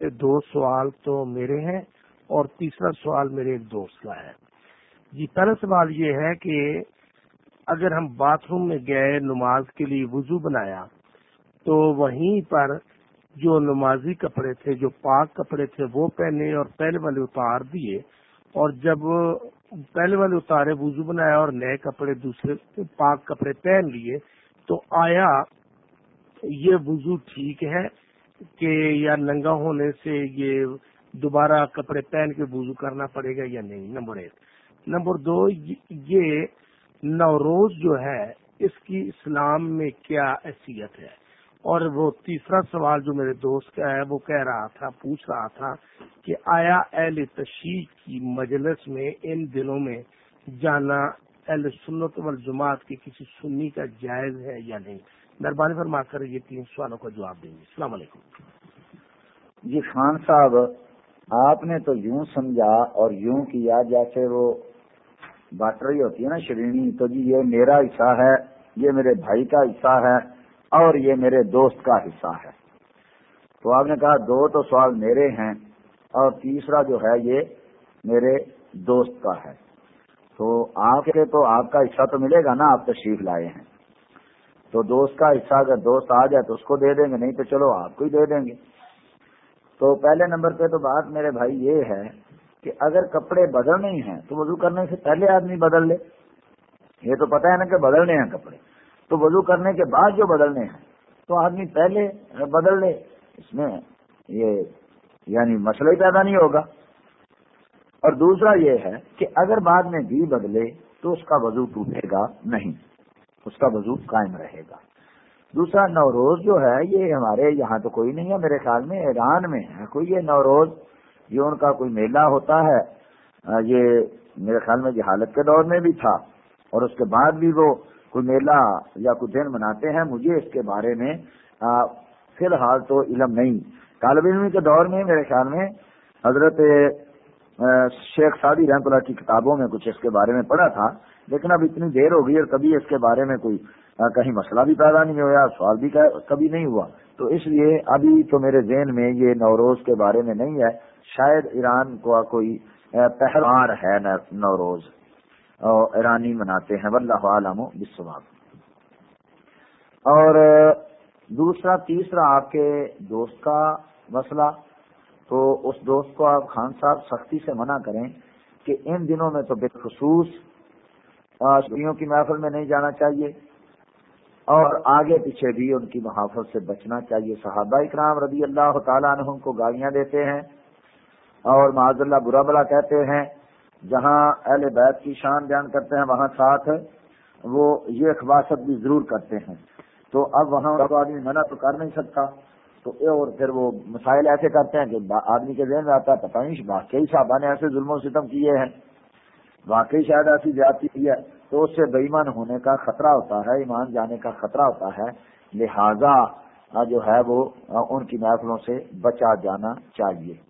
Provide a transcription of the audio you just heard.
دو سوال تو میرے ہیں اور تیسرا سوال میرے ایک دوست کا ہے۔ جی پہلا سوال یہ ہے کہ اگر ہم باتھ روم میں گئے، نماز کے لیے وضو بنایا، تو وہیں پر جو نمازی کپڑے تھے، جو پاک کپڑے تھے، وہ پہنے اور پہلے والے اتار دیے، اور جب پہلے والے اتارے، وضو بنایا اور نئے کپڑے، دوسرے پاک کپڑے پہن لیے، تو آیا یہ وضو ٹھیک ہے کہ یا ننگا ہونے سے یہ دوبارہ کپڑے پہن کے وضو کرنا پڑے گا یا نہیں، نمبر ایک. نمبر دو، یہ نوروز جو ہے، اس کی اسلام میں کیا حیثیت ہے؟ اور وہ تیسرا سوال جو میرے دوست کا ہے، وہ کہہ رہا تھا، پوچھ رہا تھا کہ آیا اہل تشیع کی مجلس میں ان دنوں میں جانا اہل سنت والجماعت کی کسی سنی کا جائز ہے یا نہیں؟ مہربانی فرما کر یہ تین سوالوں کا جواب دیں گے۔ السلام علیکم۔ جی خان صاحب، آپ نے تو یوں سمجھا اور یوں کیا جیسے وہ باٹری ہوتی ہے نا شرینی، تو جی یہ میرا حصہ ہے، یہ میرے بھائی کا حصہ ہے اور یہ میرے دوست کا حصہ ہے۔ تو آپ نے کہا دو تو سوال میرے ہیں اور تیسرا جو ہے یہ میرے دوست کا ہے۔ تو آپ کے تو آپ کا حصہ تو ملے گا نا، آپ تشریف لائے ہیں۔ تو دوست کا حصہ اگر دوست آ جائے تو اس کو دے دیں گے، نہیں تو چلو آپ کو ہی دے دیں گے۔ تو پہلے نمبر پہ تو بات میرے بھائی یہ ہے کہ اگر کپڑے بدلنے ہیں تو وضو کرنے سے پہلے آدمی بدل لے۔ یہ تو پتا ہے نا کہ بدلنے ہیں کپڑے۔ تو وضو کرنے کے بعد جو بدلنے ہیں، تو آدمی پہلے بدل لے۔ اس میں یہ یعنی مسئلہ ہی پیدا نہیں ہوگا۔ اور دوسرا یہ ہے کہ اگر بعد میں بھی بدلے تو اس کا وضو ٹوٹے گا نہیں، اس کا وضو قائم رہے گا۔ دوسرا، نوروز جو ہے، یہ ہمارے یہاں تو کوئی نہیں ہے، میرے خیال میں ایران میں ہے کوئی یہ نوروز، یہ ان کا کوئی میلہ ہوتا ہے۔ یہ میرے خیال میں جہالت کے دور میں بھی تھا۔ اور اس کے بعد بھی وہ کوئی میلہ یا کوئی دن مناتے ہیں، مجھے اس کے بارے میں فی الحال تو علم نہیں۔ طالب علم کے دور میں میرے خیال میں حضرت شیخ سعدی رحمت اللہ کی کتابوں میں کچھ اس کے بارے میں پڑھا تھا، لیکن اب اتنی دیر ہو گئی اور کبھی اس کے بارے میں کوئی کہیں مسئلہ بھی پیدا نہیں ہوا سوال بھی کبھی نہیں ہوا۔ تو اس لیے ابھی تو میرے ذہن میں یہ نوروز کے بارے میں نہیں ہے، شاید ایران کو کوئی پہلوار ہے نوروز۔ ایرانی مناتے ہیں، واللہ عالم بسواب اور دوسرا، تیسرا آپ کے دوست کا مسئلہ تو اس دوست کو آپ خان صاحب سختی سے منع کریں کہ ان دنوں میں تو بالخصوص چھٹیوں کی محفل میں نہیں جانا چاہیے اور آگے پیچھے بھی ان کی محافظ سے بچنا چاہیے۔ صحابہ اکرام رضی اللہ تعالیٰ عنہ کو گالیاں دیتے ہیں اور معذ اللہ برا بلا کہتے ہیں۔ جہاں اہل بیت کی شان بیان کرتے ہیں، وہاں ساتھ وہ یہ خباصت بھی ضرور کرتے ہیں۔ تو اب وہاں آدمی منع تو کر نہیں سکتا۔ تو اور پھر وہ مسائل ایسے کرتے ہیں کہ آدمی کے ذہن میں آتا ہے، پتہ نہیں واقعی صاحبہ نے ایسے ظلم و ستم کیے ہیں۔ واقعی شاید ایسی جاتی ہے۔ تو اس سے بےمان ہونے کا خطرہ ہوتا ہے، ایمان جانے کا خطرہ ہوتا ہے۔ لہذا جو ہے وہ ان کی محفلوں سے بچا جانا چاہیے۔